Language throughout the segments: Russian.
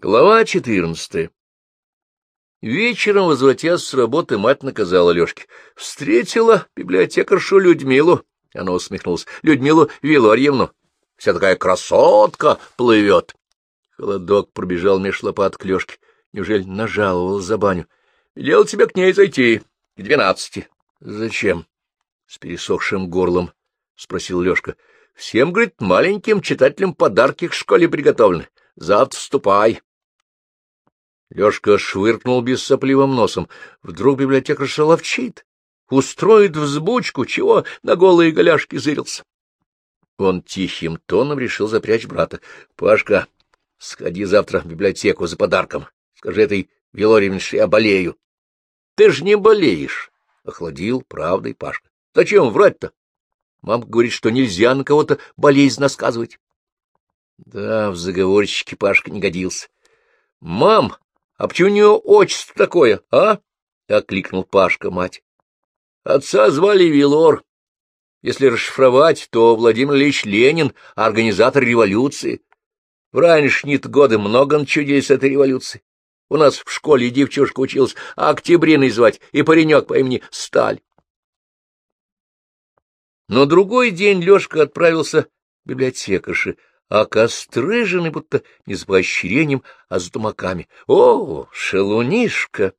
Глава четырнадцатая Вечером, возвратясь с работы, мать наказала Лёшке. Встретила библиотекаршу Людмилу. Она усмехнулась. Людмилу Вилорьевну. Вся такая красотка плывет. Холодок пробежал меж лопат к Лёшке. Неужели нажаловал за баню? Велел тебе к ней зайти. К двенадцати. — Зачем? — с пересохшим горлом спросил Лёшка. — Всем, говорит, маленьким читателям подарки к школе приготовлены. Завтра вступай. Лёшка швыркнул бессопливым носом. Вдруг библиотекарша ловчит, устроит взбучку, чего на голые голяшки зырился. Он тихим тоном решил запрячь брата. — Пашка, сходи завтра в библиотеку за подарком. Скажи этой Вилорьевне, что я болею. — Ты ж не болеешь, — охладил правдой Пашка. — Зачем врать-то? Мамка говорит, что нельзя на кого-то болезнь насказывать. Да, в заговорщике Пашка не годился. — Мам, а почему у нее отчество такое, а? — окликнул Пашка мать. — Отца звали Вилор. Если расшифровать, то Владимир Ильич Ленин, организатор революции. В ранешние годы много начудили этой революции. У нас в школе девчушка училась Октябриной звать, и паренек по имени Сталь. Но другой день Лёшка отправился к библиотекарше, а кострыженный будто не с поощрением, а с тумаками. О, шелунишка!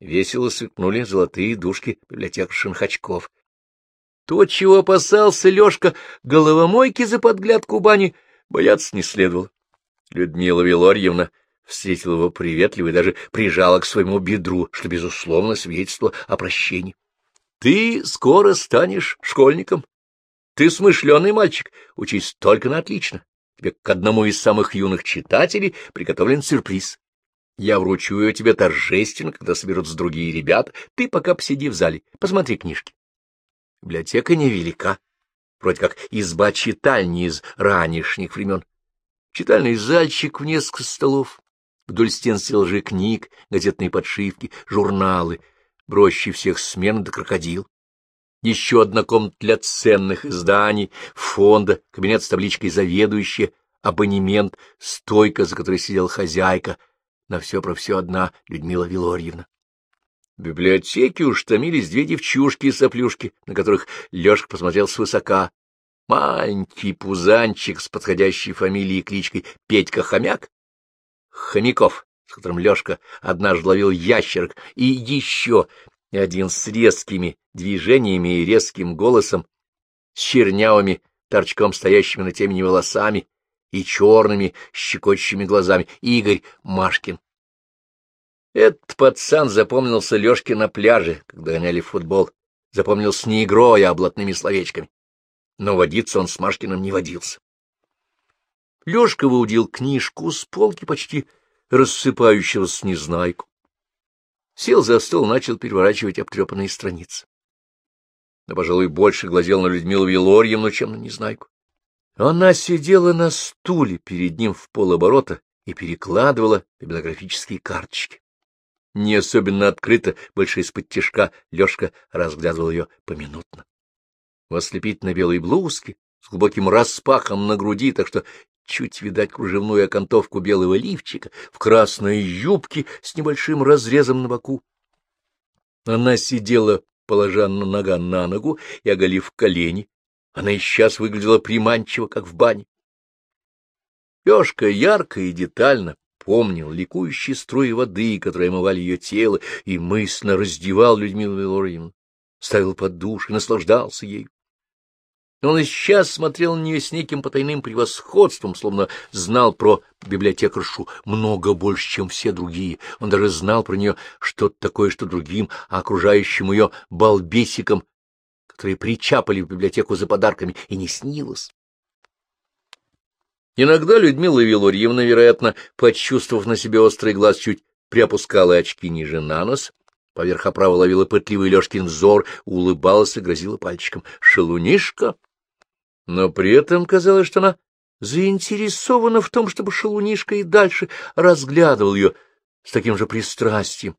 Весело сверкнули золотые дужки библиотекаршин Хачков. То, чего опасался Лёшка, головомойки за подглядку бани, бояться не следовало. Людмила Вилорьевна встретила его приветливо и даже прижала к своему бедру, что, безусловно, свидетельство о прощении. — Ты скоро станешь школьником, ты смышленый мальчик, учись только на отлично. Тебе к одному из самых юных читателей приготовлен сюрприз. Я вручу ее тебе торжественно, когда соберутся другие ребята. Ты пока посиди в зале, посмотри книжки. Библиотека невелика, вроде как изба читальни из ранешних времен. Читальный зальчик в несколько столов, вдоль стен стеллажи книг, газетные подшивки, журналы, бросчий всех смен до крокодил еще одна комната для ценных изданий, фонда, кабинет с табличкой «Заведующая», абонемент, стойка, за которой сидела хозяйка, на все про все одна Людмила Вилорьевна. В библиотеке уж томились две девчушки-соплюшки, на которых Лёшка посмотрел свысока. Маленький пузанчик с подходящей фамилией и кличкой Петька Хомяк, Хомяков, с которым Лёшка однажды ловил ящерок, и еще и один с резкими движениями и резким голосом, с чернявыми, торчком стоящими на темени волосами и черными, щекочущими глазами, Игорь Машкин. Этот пацан запомнился Лёшке на пляже, когда гоняли футбол, запомнился не игрой, а блатными словечками. Но водиться он с Машкиным не водился. Лёшка выудил книжку с полки почти рассыпающегося незнайку сел за стол, начал переворачивать обтрепанные страницы. Но, пожалуй, больше глазел на Людмилу Вилорьевну, чем на Незнайку. Она сидела на стуле перед ним в полоборота и перекладывала библиографические карточки. Не особенно открыто, больше из-под тяжка, Лёшка разглядывал ее поминутно. В ослепительно белой блузке, с глубоким распахом на груди, так что чуть видать кружевную окантовку белого лифчика, в красной юбке с небольшим разрезом на боку. Она сидела, положа нога на ногу и оголив колени. Она и сейчас выглядела приманчиво, как в бане. Лёшка ярко и детально помнил ликующие струи воды, которые омывали ее тело, и мысленно раздевал Людмилу Вилорьевну, ставил под душ и наслаждался ею. Он и сейчас смотрел на нее с неким потайным превосходством, словно знал про библиотекаршу много больше, чем все другие. Он даже знал про нее что-то такое, что другим, а окружающим ее балбесикам, которые причапали в библиотеку за подарками, и не снилось. Иногда Людмила Вилурьевна, вероятно, почувствовав на себе острый глаз, чуть приопускала очки ниже на нос, поверх оправы ловила пытливый Лёшкин взор, улыбалась и грозила пальчиком. «Шалунишка!» Но при этом казалось, что она заинтересована в том, чтобы шалунишка и дальше разглядывал ее с таким же пристрастием.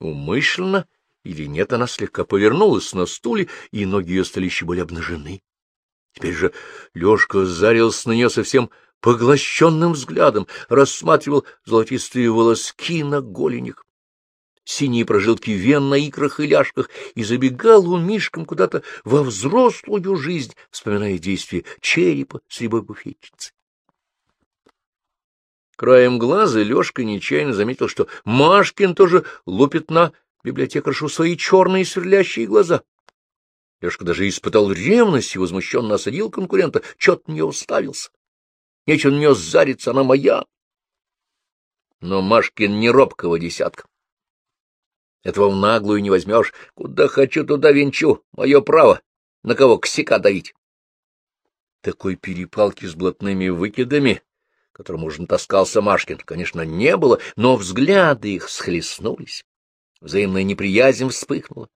Умышленно или нет, она слегка повернулась на стуле, и ноги ее стали еще более обнажены. Теперь же Лешка зарился на нее совсем поглощенным взглядом рассматривал золотистые волоски на голенях, синие прожилки вен на икрах и ляжках, и забегал он мишком куда-то во взрослую жизнь, вспоминая действия черепа с рябой буфетчицы. Краем глаза Лёшка нечаянно заметил, что Машкин тоже лупит на библиотекаршу свои черные сверлящие глаза. Лёшка даже испытал ревность и возмущенно осадил конкурента. Чё ты неё уставился? Нечего на неё зариться, она моя. Но Машкин не робкого десятка. Этого в наглую не возьмешь. Куда хочу, туда венчу. Мое право. На кого косяка давить? Такой перепалки с блатными выкидами, которым уже таскался Машкин, конечно, не было, но взгляды их схлестнулись. Взаимная неприязнь вспыхнула.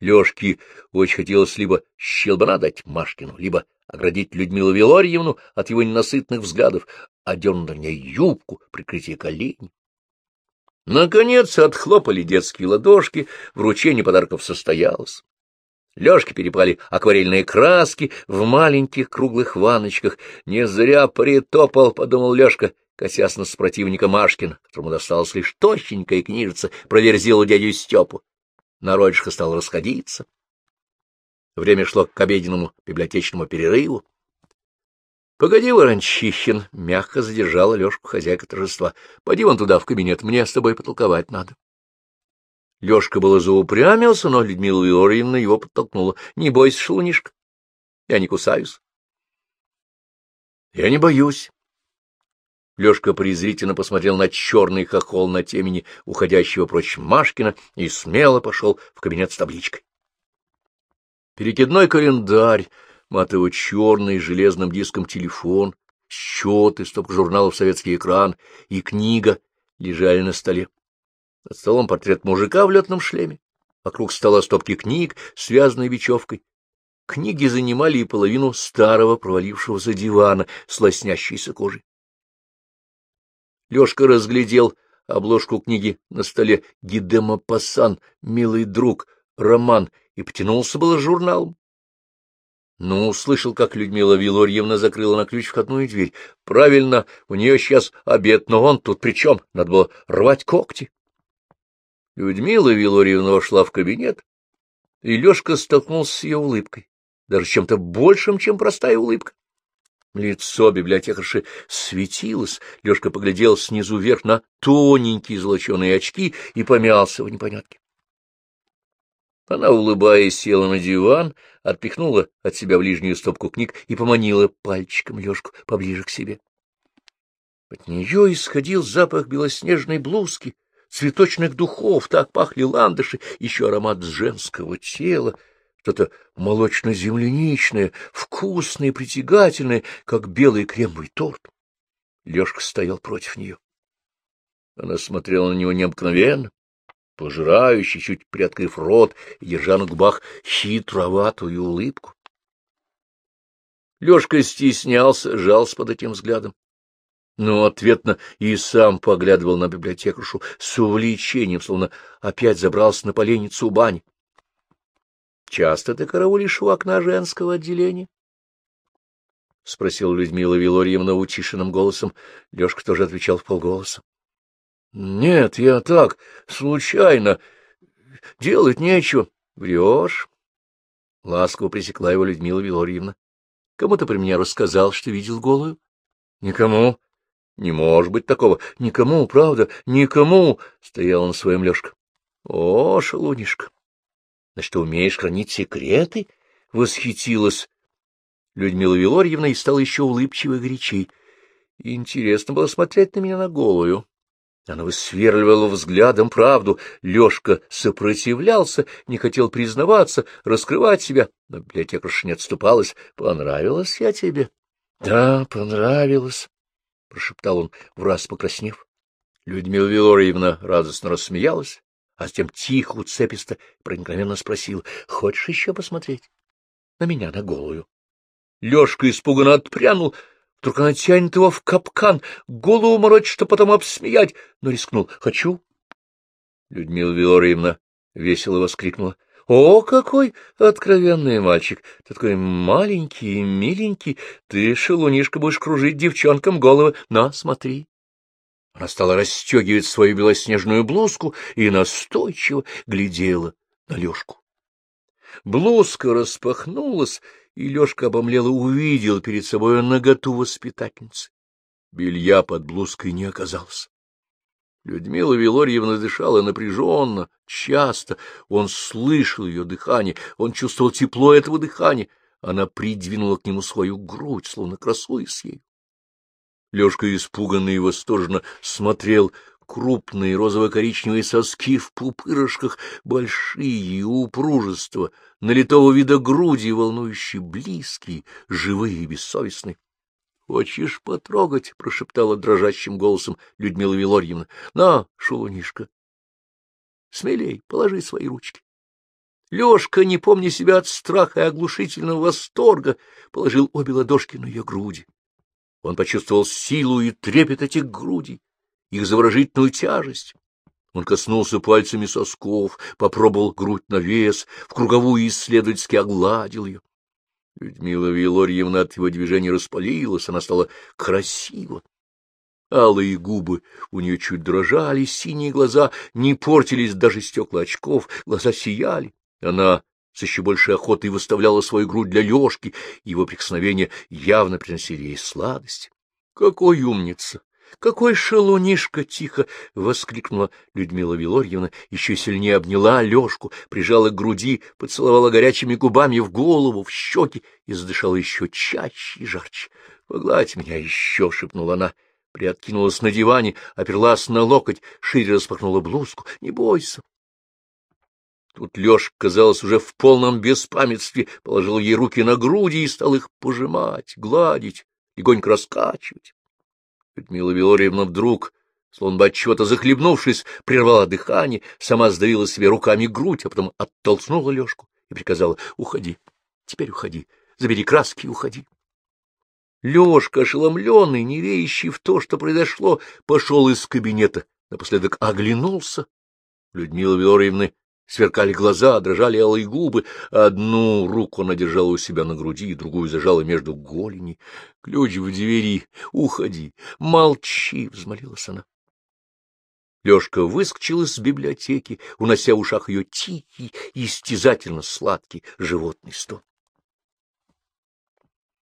Лёшке очень хотелось либо щелбана дать Машкину, либо оградить Людмилу Вилорьевну от его ненасытных взглядов, одернуть на ней юбку, прикрытие коленей. Наконец отхлопали детские ладошки, вручение подарков состоялось. Лёшке перепали акварельные краски в маленьких круглых ванночках. Не зря притопал, — подумал Лёшка, косясь на противника Машкина, которому досталась лишь тощенькая книжица про верзилу дядю Степу. Народишко стал расходиться. Время шло к обеденному библиотечному перерыву. — Погоди, Ворончихин, — мягко задержала Лёшку хозяйка торжества. — Пойди вон туда, в кабинет, мне с тобой потолковать надо. Лёшка было заупрямился, но Людмила Егоровна его подтолкнула. — Не бойся, шелунишка, я не кусаюсь. — Я не боюсь. Лёшка презрительно посмотрел на черный хохол на темени уходящего прочь Машкина и смело пошел в кабинет с табличкой. Перекидной календарь матово-черный, железным диском телефон, счеты, стопка журналов «Советский экран» и книга лежали на столе. Над столом портрет мужика в летном шлеме. Вокруг стола стопки книг, связанные бечевкой. Книги занимали и половину старого провалившегося дивана с лоснящейся кожей. Лёшка разглядел обложку книги на столе «Гидема Пасан, милый друг, роман» и потянулся было журналом. Ну, услышал, как Людмила Вилорьевна закрыла на ключ входную дверь. Правильно, у нее сейчас обед, но он тут при чем? Надо было рвать когти. Людмила Вилорьевна вошла в кабинет, и Лешка столкнулся с ее улыбкой, даже чем-то большим, чем простая улыбка. Лицо библиотекарши светилось, Лешка поглядел снизу вверх на тоненькие золоченые очки и помялся в непонятке. Она, улыбаясь, села на диван, отпихнула от себя ближнюю стопку книг и поманила пальчиком Лёшку поближе к себе. От нее исходил запах белоснежной блузки, цветочных духов, так пахли ландыши, еще аромат женского тела, что-то молочно-земляничное, вкусное притягательное, как белый кремовый торт. Лёшка стоял против нее. Она смотрела на него необыкновенно, пожирающий, чуть приоткрыв рот держа на губах хитроватую улыбку. Лёшка стеснялся, жался под этим взглядом. Но ответно и сам поглядывал на библиотекаршу с увлечением, словно опять забрался на поленницу у бани. — Часто ты караулишь у окна женского отделения? — спросила Людмила Вилорьевна утишенным голосом. Лёшка тоже отвечал в полголоса. Нет, я так, случайно. Делать нечего. Врешь. Ласково пресекла его Людмила Вилорьевна. Кому ты при меня рассказал, что видел голую? Никому. Не может быть такого. Никому, правда, никому. Стоял он на своем Лёшка. О, шалунишка. Значит, ты умеешь хранить секреты? Восхитилась Людмила Вилорьевна и стала еще улыбчивой горячей. Интересно было смотреть на меня на голую. Она высверливала взглядом правду. Лёшка сопротивлялся, не хотел признаваться, раскрывать себя. Но библиотекарша не отступалась. — Понравилась я тебе? — Да, понравилась, — прошептал он, враз покраснев. Людмила Вилорьевна радостно рассмеялась, а затем тихо, цеписто, проникновенно спросила. — Хочешь еще посмотреть? На меня, на голую. Лёшка испуганно отпрянул, — Вдруг она тянет его в капкан, голову морочит, что потом обсмеять, но рискнул. «Хочу?» Людмила Вилорьевна весело воскликнула. О, какой откровенный мальчик! Ты такой маленький миленький. Ты, шелунишка, будешь кружить девчонкам головы. На, смотри. Она стала расстегивать свою белоснежную блузку и настойчиво глядела на Лёшку. Блузка распахнулась, и Лёшка обомлело увидел перед собой наготу воспитательницы. Белья под блузкой не оказалось. Людмила Вилорьевна дышала напряженно, часто. Он слышал ее дыхание, он чувствовал тепло этого дыхания. Она придвинула к нему свою грудь, словно красуясь ею. Лёшка испуганно и восторженно смотрел крупные розово-коричневые соски в пупырышках, большие упружества, налитого вида груди, волнующие близкие, живые и бессовестные. — Хочешь потрогать? — прошептала дрожащим голосом Людмила Вилорьевна. — На, шулунишка, смелей, положи свои ручки. Лёшка, не помня себя от страха и оглушительного восторга, положил обе ладошки на ее груди. Он почувствовал силу и трепет этих грудей, их заворожительную тяжесть. Он коснулся пальцами сосков, попробовал грудь на вес, в круговую исследовательски огладил ее. Людмила Вилорьевна от его движения распалилась, она стала красива. Алые губы у нее чуть дрожали, синие глаза не портились, даже стекла очков, глаза сияли. Она с еще большей охотой выставляла свою грудь для Лешки, его прикосновения явно приносили ей сладость. — Какой умница! Какой шалунишка! — тихо воскликнула Людмила Вилорьевна, еще сильнее обняла Лешку, прижала к груди, поцеловала горячими губами в голову, в щеки и задышала еще чаще и жарче. — Погладь меня еще! — шепнула она. Приоткинулась на диване, оперлась на локоть, шире распахнула блузку. — Не бойся. Тут Лешка, казалось, уже в полном беспамятстве, положил ей руки на груди и стал их пожимать, гладить, легонько раскачивать. Людмила Вилорьевна вдруг, словно бы от чего-то захлебнувшись, прервала дыхание, сама сдавила себе руками грудь, а потом оттолкнула Лешку и приказала «Уходи, теперь уходи, забери краски и уходи». Лешка, ошеломленный, не верящий в то, что произошло, пошел из кабинета, напоследок оглянулся. Людмила Вилорьевна Сверкали глаза, дрожали алые губы. Одну руку она держала у себя на груди, другую зажала между голени. Ключ в двери. Уходи. Молчи, — взмолилась она. Лёшка выскочил из библиотеки, унося в ушах ее тихий, истязательно сладкий животный стон.